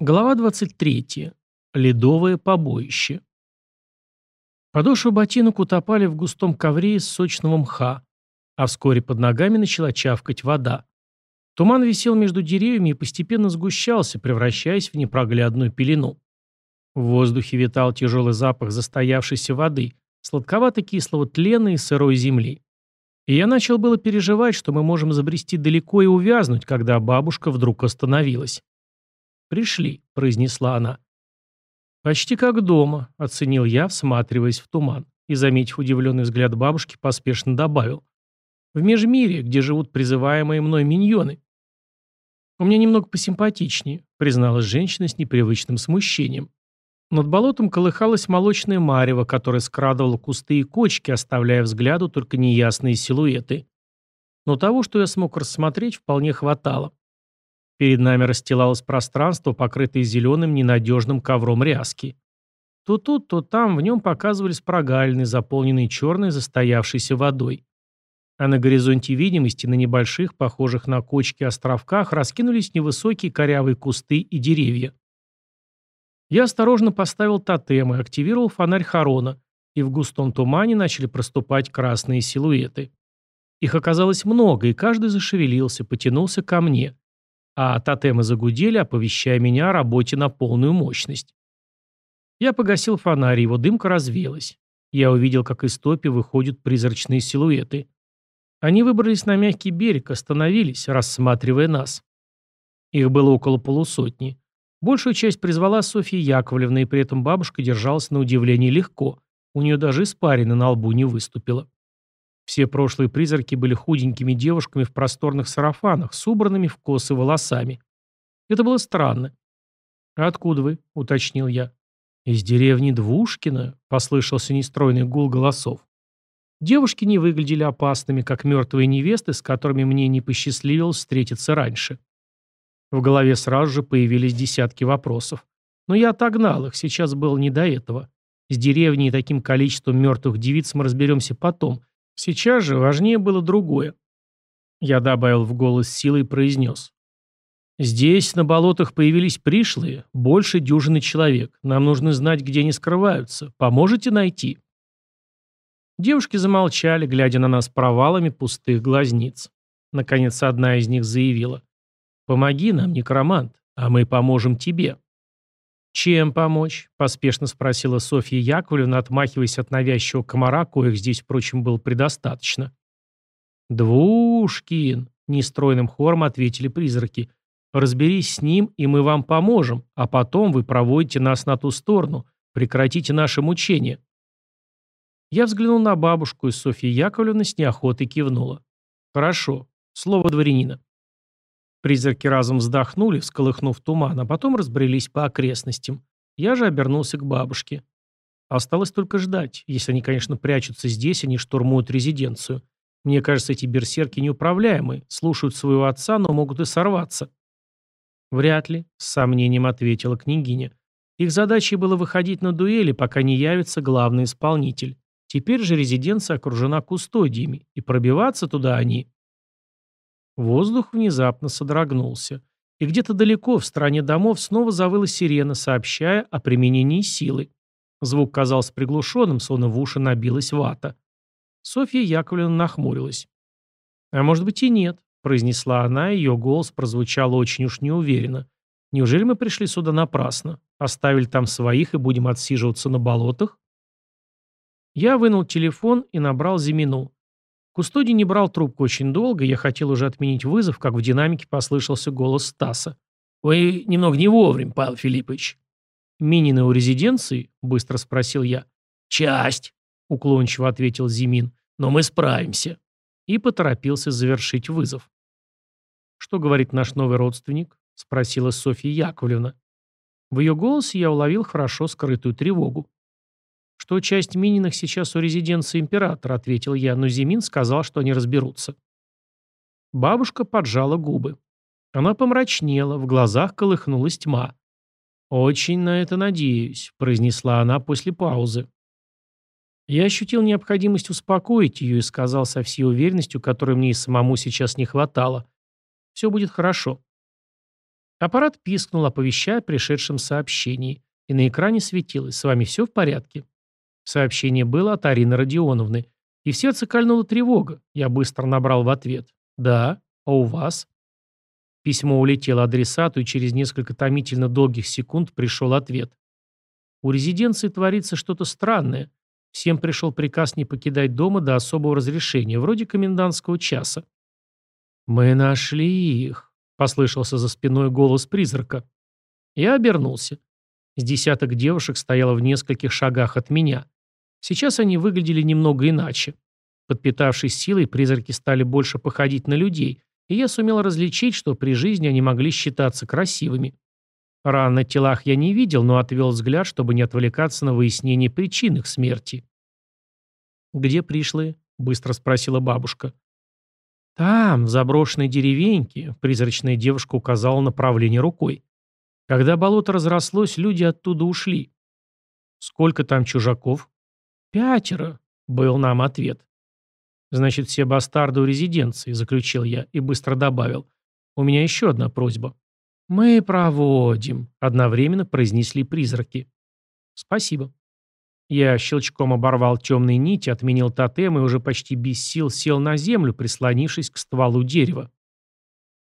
Глава 23. Ледовое побоище. Подошвы ботинок утопали в густом ковре из сочного мха, а вскоре под ногами начала чавкать вода. Туман висел между деревьями и постепенно сгущался, превращаясь в непроглядную пелену. В воздухе витал тяжелый запах застоявшейся воды, сладковато-кислого тлена и сырой земли. И я начал было переживать, что мы можем забрести далеко и увязнуть, когда бабушка вдруг остановилась. «Пришли», — произнесла она. «Почти как дома», — оценил я, всматриваясь в туман, и, заметив удивленный взгляд бабушки, поспешно добавил. «В межмире, где живут призываемые мной миньоны». «У меня немного посимпатичнее», — призналась женщина с непривычным смущением. Над болотом колыхалась молочная марево, которая скрадывала кусты и кочки, оставляя взгляду только неясные силуэты. Но того, что я смог рассмотреть, вполне хватало. Перед нами расстилалось пространство, покрытое зеленым ненадежным ковром ряски. То тут, то там в нем показывались прогалины, заполненные черной застоявшейся водой. А на горизонте видимости на небольших, похожих на кочки островках, раскинулись невысокие корявые кусты и деревья. Я осторожно поставил тотем и активировал фонарь Харона, и в густом тумане начали проступать красные силуэты. Их оказалось много, и каждый зашевелился, потянулся ко мне а тотемы загудели, оповещая меня о работе на полную мощность. Я погасил фонарь, его дымка развеялась. Я увидел, как из топи выходят призрачные силуэты. Они выбрались на мягкий берег, остановились, рассматривая нас. Их было около полусотни. Большую часть призвала Софья Яковлевна, и при этом бабушка держалась на удивление легко. У нее даже испарина на лбу не выступила. Все прошлые призраки были худенькими девушками в просторных сарафанах, с убранными в косы волосами. Это было странно. «А откуда вы?» — уточнил я. «Из деревни Двушкина», — послышался нестройный гул голосов. Девушки не выглядели опасными, как мертвые невесты, с которыми мне не посчастливилось встретиться раньше. В голове сразу же появились десятки вопросов. Но я отогнал их, сейчас было не до этого. С деревней и таким количеством мертвых девиц мы разберемся потом — Сейчас же важнее было другое. Я добавил в голос силы и произнес. «Здесь, на болотах, появились пришлые, больше дюжины человек. Нам нужно знать, где они скрываются. Поможете найти?» Девушки замолчали, глядя на нас провалами пустых глазниц. Наконец, одна из них заявила. «Помоги нам, некромант, а мы поможем тебе». «Чем помочь?» – поспешно спросила Софья Яковлевна, отмахиваясь от навязчивого комара, коих здесь, впрочем, было предостаточно. «Двушкин!» – нестройным хором ответили призраки. «Разберись с ним, и мы вам поможем, а потом вы проводите нас на ту сторону. Прекратите наше мучение». Я взглянул на бабушку, и Софья Яковлевна с неохотой кивнула. «Хорошо. Слово дворянина». Призраки разом вздохнули, всколыхнув туман, а потом разбрелись по окрестностям. Я же обернулся к бабушке. Осталось только ждать. Если они, конечно, прячутся здесь, они штурмуют резиденцию. Мне кажется, эти берсерки неуправляемые, слушают своего отца, но могут и сорваться. Вряд ли, с сомнением ответила княгиня. Их задачей было выходить на дуэли, пока не явится главный исполнитель. Теперь же резиденция окружена кустодиями, и пробиваться туда они Воздух внезапно содрогнулся. И где-то далеко, в стороне домов, снова завыла сирена, сообщая о применении силы. Звук казался приглушенным, словно в уши набилась вата. Софья Яковлевна нахмурилась. «А может быть и нет», — произнесла она, и ее голос прозвучал очень уж неуверенно. «Неужели мы пришли сюда напрасно? Оставили там своих и будем отсиживаться на болотах?» Я вынул телефон и набрал Зимину. Кустодий не брал трубку очень долго, я хотел уже отменить вызов, как в динамике послышался голос Стаса. «Вы немного не вовремя, Павел Филиппович». «Минины у резиденции?» – быстро спросил я. «Часть», – уклончиво ответил Зимин. «Но мы справимся». И поторопился завершить вызов. «Что говорит наш новый родственник?» – спросила Софья Яковлевна. В ее голосе я уловил хорошо скрытую тревогу. «Что часть Мининых сейчас у резиденции императора», — ответил я, но Зимин сказал, что они разберутся. Бабушка поджала губы. Она помрачнела, в глазах колыхнулась тьма. «Очень на это надеюсь», — произнесла она после паузы. Я ощутил необходимость успокоить ее и сказал со всей уверенностью, которой мне и самому сейчас не хватало. «Все будет хорошо». Аппарат пискнул, оповещая о пришедшем сообщении, и на экране светилось «С вами все в порядке?». Сообщение было от Арины Родионовны, и в сердце кольнула тревога. Я быстро набрал в ответ «Да, а у вас?» Письмо улетело адресату, и через несколько томительно долгих секунд пришел ответ. У резиденции творится что-то странное. Всем пришел приказ не покидать дома до особого разрешения, вроде комендантского часа. «Мы нашли их», — послышался за спиной голос призрака. Я обернулся. С десяток девушек стояло в нескольких шагах от меня. Сейчас они выглядели немного иначе. Подпитавшись силой, призраки стали больше походить на людей, и я сумел различить, что при жизни они могли считаться красивыми. Ран на телах я не видел, но отвел взгляд, чтобы не отвлекаться на выяснение причин их смерти. «Где пришлые?» — быстро спросила бабушка. «Там, в заброшенной деревеньке», — призрачная девушка указала направление рукой. «Когда болото разрослось, люди оттуда ушли». «Сколько там чужаков?» «Пятеро», — был нам ответ. «Значит, все бастарды у резиденции», — заключил я и быстро добавил. «У меня еще одна просьба». «Мы проводим», — одновременно произнесли призраки. «Спасибо». Я щелчком оборвал темные нити, отменил тотем и уже почти без сил сел на землю, прислонившись к стволу дерева.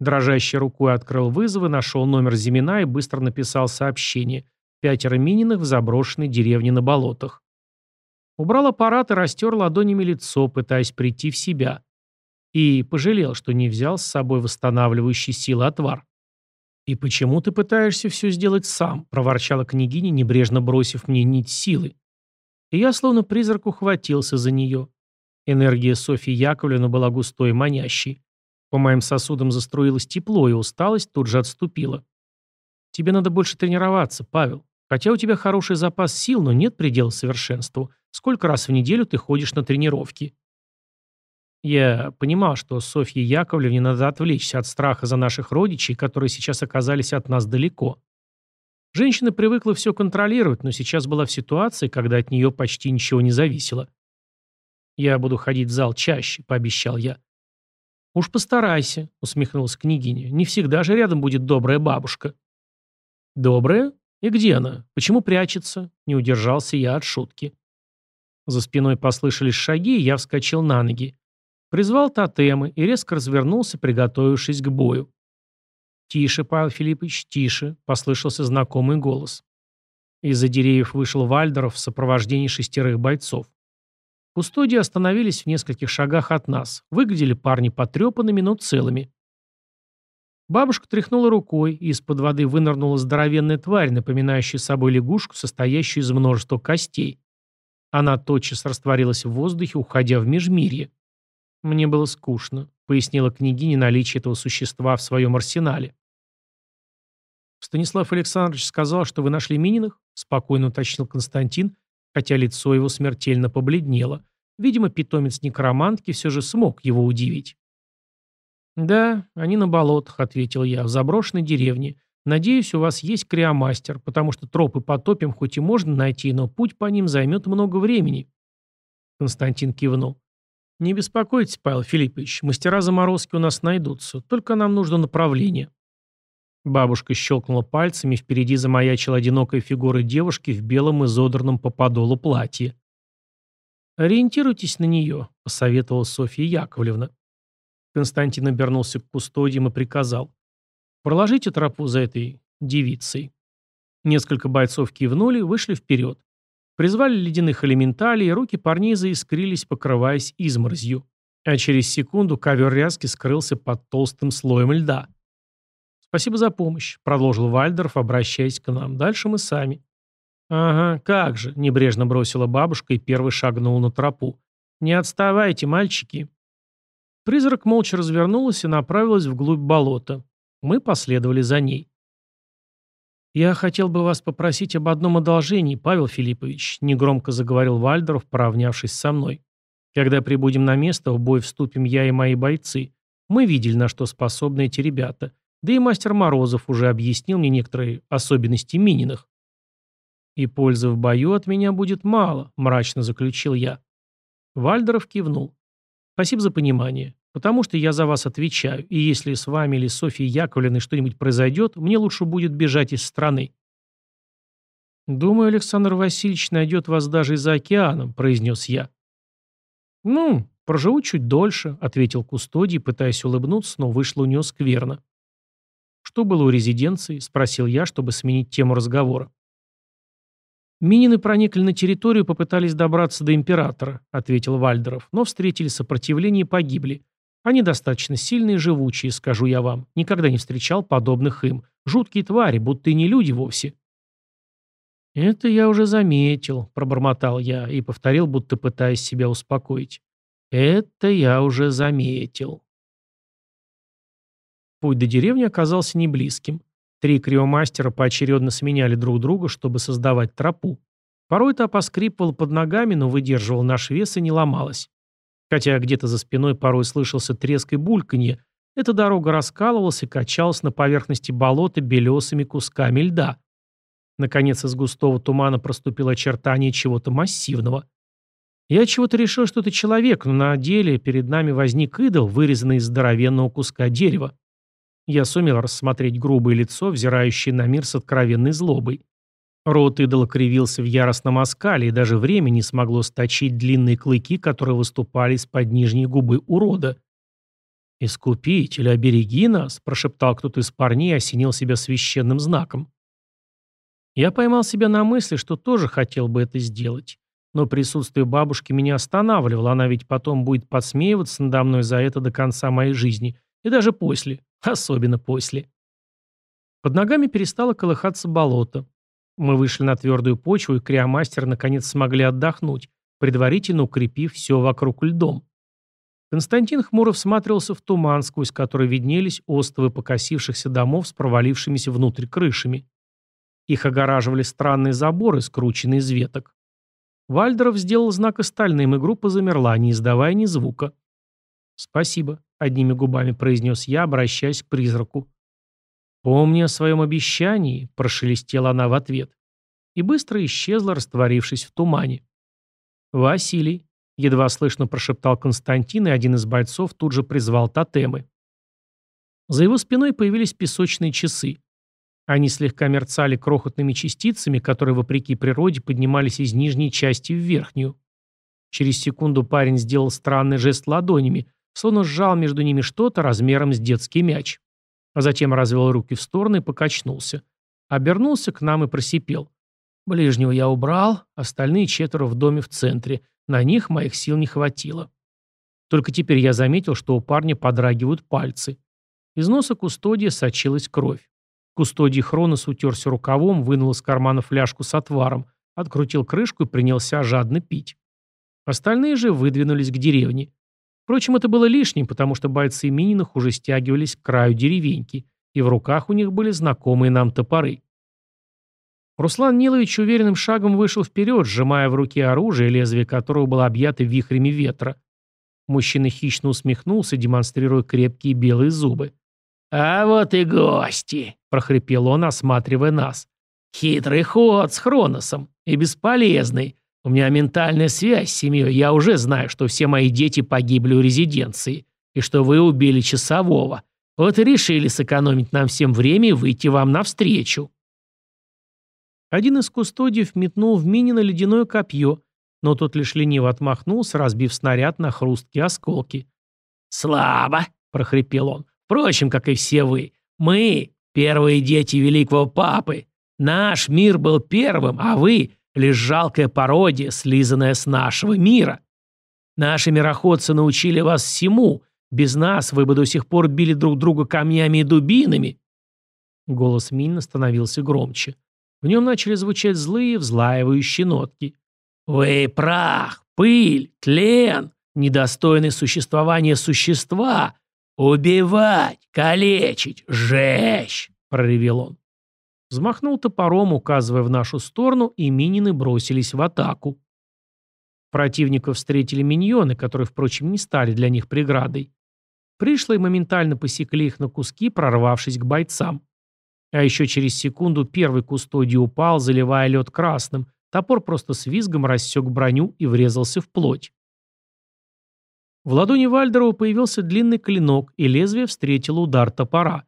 Дрожащей рукой открыл вызовы, нашел номер Зимина и быстро написал сообщение. Пятеро мининых в заброшенной деревне на болотах. Убрал аппарат и растер ладонями лицо, пытаясь прийти в себя. И пожалел, что не взял с собой восстанавливающий силы отвар. «И почему ты пытаешься все сделать сам?» – проворчала княгиня, небрежно бросив мне нить силы. И я словно призрак ухватился за нее. Энергия Софьи Яковлевны была густой и манящей. По моим сосудам заструилось тепло, и усталость тут же отступила. «Тебе надо больше тренироваться, Павел. Хотя у тебя хороший запас сил, но нет предела совершенству. Сколько раз в неделю ты ходишь на тренировки?» Я понимал, что Софье Яковлевне надо отвлечься от страха за наших родичей, которые сейчас оказались от нас далеко. Женщина привыкла все контролировать, но сейчас была в ситуации, когда от нее почти ничего не зависело. «Я буду ходить в зал чаще», — пообещал я. «Уж постарайся», — усмехнулась княгиня. «Не всегда же рядом будет добрая бабушка». «Добрая? И где она? Почему прячется?» Не удержался я от шутки. За спиной послышались шаги, и я вскочил на ноги. Призвал тотемы и резко развернулся, приготовившись к бою. «Тише, Павел Филиппович, тише», — послышался знакомый голос. Из-за деревьев вышел Вальдеров в сопровождении шестерых бойцов. Кустодии остановились в нескольких шагах от нас. Выглядели парни потрепанными, но целыми. Бабушка тряхнула рукой, и из-под воды вынырнула здоровенная тварь, напоминающая собой лягушку, состоящую из множества костей. Она тотчас растворилась в воздухе, уходя в межмирье. Мне было скучно, пояснила княгиня наличие этого существа в своем арсенале. «Станислав Александрович сказал, что вы нашли Мининых?» – спокойно уточнил Константин, хотя лицо его смертельно побледнело. Видимо, питомец некромантки все же смог его удивить. «Да, они на болотах», — ответил я, — «в заброшенной деревне. Надеюсь, у вас есть криомастер, потому что тропы по топям хоть и можно найти, но путь по ним займет много времени». Константин кивнул. «Не беспокойтесь, Павел Филиппович, мастера заморозки у нас найдутся, только нам нужно направление». Бабушка щелкнула пальцами, впереди замаячила одинокая фигура девушки в белом изодранном по подолу платье. «Ориентируйтесь на нее», — посоветовала Софья Яковлевна. Константин обернулся к кустодиям и приказал. «Проложите тропу за этой девицей». Несколько бойцов кивнули, вышли вперед. Призвали ледяных элементалей, и руки парней заискрились, покрываясь изморозью. А через секунду ковер ряски скрылся под толстым слоем льда. «Спасибо за помощь», — продолжил Вальдорф, обращаясь к нам. «Дальше мы сами». «Ага, как же», — небрежно бросила бабушка и первый шагнул на тропу. «Не отставайте, мальчики». Призрак молча развернулась и направилась вглубь болота. Мы последовали за ней. «Я хотел бы вас попросить об одном одолжении, Павел Филиппович», — негромко заговорил Вальдорф, поравнявшись со мной. «Когда прибудем на место, в бой вступим я и мои бойцы. Мы видели, на что способны эти ребята. Да и мастер Морозов уже объяснил мне некоторые особенности Мининых. «И пользы в бою от меня будет мало», — мрачно заключил я. Вальдеров кивнул. «Спасибо за понимание. Потому что я за вас отвечаю, и если с вами или Софьей Яковлевной что-нибудь произойдет, мне лучше будет бежать из страны». «Думаю, Александр Васильевич найдет вас даже и за океаном», — произнес я. «Ну, проживу чуть дольше», — ответил Кустодий, пытаясь улыбнуться, но вышло у него скверно. «Что было у резиденции?» — спросил я, чтобы сменить тему разговора. «Минины проникли на территорию и попытались добраться до императора», — ответил Вальдеров, «но встретили сопротивление и погибли. Они достаточно сильные и живучие, скажу я вам. Никогда не встречал подобных им. Жуткие твари, будто и не люди вовсе». «Это я уже заметил», — пробормотал я и повторил, будто пытаясь себя успокоить. «Это я уже заметил». Путь до деревни оказался неблизким. Три криомастера поочередно сменяли друг друга, чтобы создавать тропу. Порой та поскрипывала под ногами, но выдерживала наш вес и не ломалась. Хотя где-то за спиной порой слышался треск и бульканье, эта дорога раскалывалась и качалась на поверхности болота белесыми кусками льда. Наконец из густого тумана проступило очертание чего-то массивного. Я чего-то решил, что это человек, но на деле перед нами возник идол, вырезанный из здоровенного куска дерева. Я сумел рассмотреть грубое лицо, взирающее на мир с откровенной злобой. Рот идола кривился в яростном оскале, и даже время не смогло сточить длинные клыки, которые выступали из-под нижней губы урода. «Искупитель, обереги нас!» – прошептал кто-то из парней и осенил себя священным знаком. Я поймал себя на мысли, что тоже хотел бы это сделать. Но присутствие бабушки меня останавливало, она ведь потом будет подсмеиваться надо мной за это до конца моей жизни. И даже после. Особенно после. Под ногами перестало колыхаться болото. Мы вышли на твердую почву, и криомастер наконец смогли отдохнуть, предварительно укрепив все вокруг льдом. Константин хмуро всматривался в туман, сквозь который виднелись остовы покосившихся домов с провалившимися внутрь крышами. Их огораживали странные заборы, скрученные из веток. Вальдеров сделал знак остальным, и группа замерла, не издавая ни звука. «Спасибо», — одними губами произнес я, обращаясь к призраку. «Помни о своем обещании», — прошелестела она в ответ. И быстро исчезла, растворившись в тумане. «Василий», — едва слышно прошептал Константин, и один из бойцов тут же призвал тотемы. За его спиной появились песочные часы. Они слегка мерцали крохотными частицами, которые, вопреки природе, поднимались из нижней части в верхнюю. Через секунду парень сделал странный жест ладонями, словно сжал между ними что-то размером с детский мяч. А затем развел руки в стороны и покачнулся. Обернулся к нам и просипел. Ближнего я убрал, остальные четверо в доме в центре. На них моих сил не хватило. Только теперь я заметил, что у парня подрагивают пальцы. Из носа кустодия сочилась кровь. Кустодий Хронос утерся рукавом, вынул из кармана фляжку с отваром, открутил крышку и принялся жадно пить. Остальные же выдвинулись к деревне. Впрочем, это было лишним, потому что бойцы Мининых уже стягивались к краю деревеньки, и в руках у них были знакомые нам топоры. Руслан Нилович уверенным шагом вышел вперед, сжимая в руке оружие, лезвие которого было объято вихрями ветра. Мужчина хищно усмехнулся, демонстрируя крепкие белые зубы. «А вот и гости!» — прохрипел он, осматривая нас. «Хитрый ход с Хроносом и бесполезный. У меня ментальная связь с семьей, я уже знаю, что все мои дети погибли у резиденции, и что вы убили часового. Вот и решили сэкономить нам всем время и выйти вам навстречу». Один из кустодиев метнул в Минина ледяное копье, но тот лишь лениво отмахнулся, разбив снаряд на хрусткие осколки. «Слабо!» — прохрипел он. Впрочем, как и все вы. Мы — первые дети великого папы. Наш мир был первым, а вы — лишь жалкая пародия, слизанная с нашего мира. Наши мироходцы научили вас всему. Без нас вы бы до сих пор били друг друга камнями и дубинами. Голос Минна становился громче. В нем начали звучать злые, взлаивающие нотки. «Вы прах, пыль, тлен, недостойны существования существа, «Убивать! Калечить! Жечь!» — проревел он. Взмахнул топором, указывая в нашу сторону, и минины бросились в атаку. Противников встретили миньоны, которые, впрочем, не стали для них преградой. Пришлые моментально посекли их на куски, прорвавшись к бойцам. А еще через секунду первый кустодий упал, заливая лед красным. Топор просто с визгом рассек броню и врезался в плоть. В ладони Вальдерова появился длинный клинок, и лезвие встретило удар топора.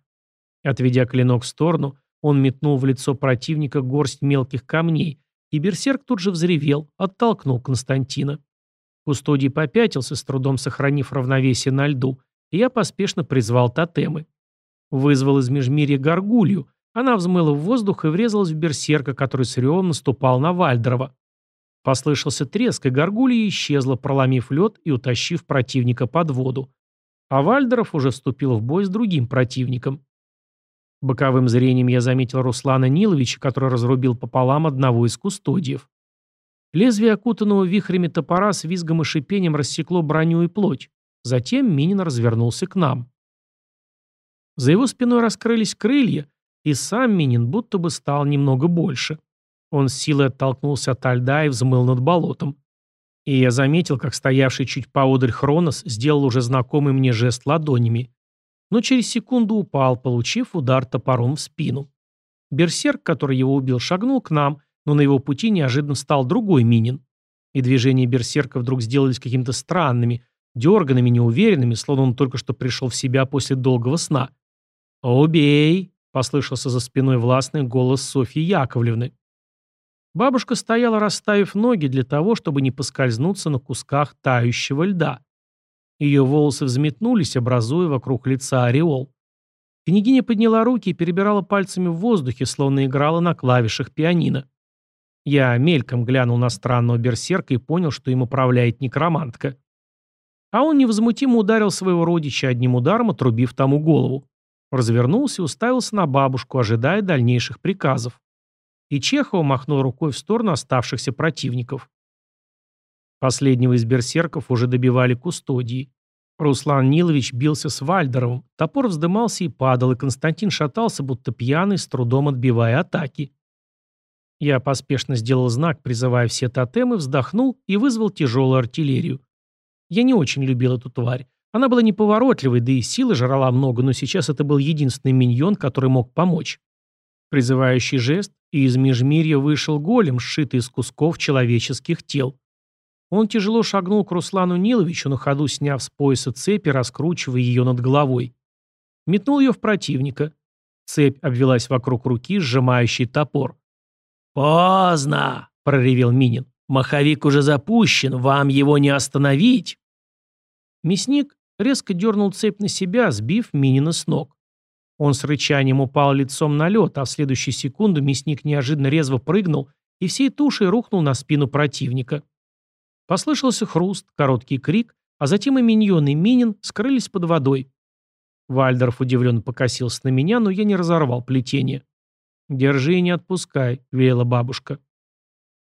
Отведя клинок в сторону, он метнул в лицо противника горсть мелких камней, и берсерк тут же взревел, оттолкнул Константина. Кустодий попятился, с трудом сохранив равновесие на льду, и я поспешно призвал тотемы. Вызвал из межмирья горгулью, она взмыла в воздух и врезалась в берсерка, который с ревом наступал на Вальдерова. Послышался треск, и горгулья исчезла, проломив лед и утащив противника под воду. А Вальдеров уже вступил в бой с другим противником. Боковым зрением я заметил Руслана Ниловича, который разрубил пополам одного из кустодиев. Лезвие окутанного вихрями топора с визгом и шипением рассекло броню и плоть. Затем Минин развернулся к нам. За его спиной раскрылись крылья, и сам Минин будто бы стал немного больше. Он с силой оттолкнулся от льда и взмыл над болотом. И я заметил, как стоявший чуть поодаль Хронос сделал уже знакомый мне жест ладонями. Но через секунду упал, получив удар топором в спину. Берсерк, который его убил, шагнул к нам, но на его пути неожиданно стал другой Минин. И движения берсерка вдруг сделались какими-то странными, дерганными, неуверенными, словно он только что пришел в себя после долгого сна. «Убей!» — послышался за спиной властный голос Софьи Яковлевны. Бабушка стояла, расставив ноги для того, чтобы не поскользнуться на кусках тающего льда. Ее волосы взметнулись, образуя вокруг лица ореол. Княгиня подняла руки и перебирала пальцами в воздухе, словно играла на клавишах пианино. Я мельком глянул на странного берсерка и понял, что им управляет некромантка. А он невозмутимо ударил своего родича одним ударом, отрубив тому голову. Развернулся и уставился на бабушку, ожидая дальнейших приказов и Чехов махнул рукой в сторону оставшихся противников. Последнего из берсерков уже добивали кустодии. Руслан Нилович бился с Вальдеровым, топор вздымался и падал, и Константин шатался, будто пьяный, с трудом отбивая атаки. Я поспешно сделал знак, призывая все тотемы, вздохнул и вызвал тяжелую артиллерию. Я не очень любил эту тварь. Она была неповоротливой, да и силы жрала много, но сейчас это был единственный миньон, который мог помочь. Призывающий жест, и из межмирья вышел голем, сшитый из кусков человеческих тел. Он тяжело шагнул к Руслану Ниловичу, на ходу сняв с пояса цепи, раскручивая ее над головой. Метнул ее в противника. Цепь обвелась вокруг руки, сжимающей топор. «Поздно!» — проревел Минин. «Маховик уже запущен, вам его не остановить!» Мясник резко дернул цепь на себя, сбив Минина с ног. Он с рычанием упал лицом на лед, а в следующую секунду мясник неожиданно резво прыгнул и всей тушей рухнул на спину противника. Послышался хруст, короткий крик, а затем и миньон, и Минин скрылись под водой. Вальдорф удивленно покосился на меня, но я не разорвал плетение. «Держи и не отпускай», — велела бабушка.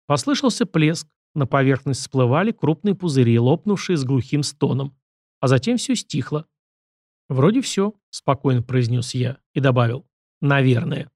Послышался плеск. На поверхность всплывали крупные пузыри, лопнувшие с глухим стоном. А затем все стихло. «Вроде все», — спокойно произнес я и добавил. «Наверное».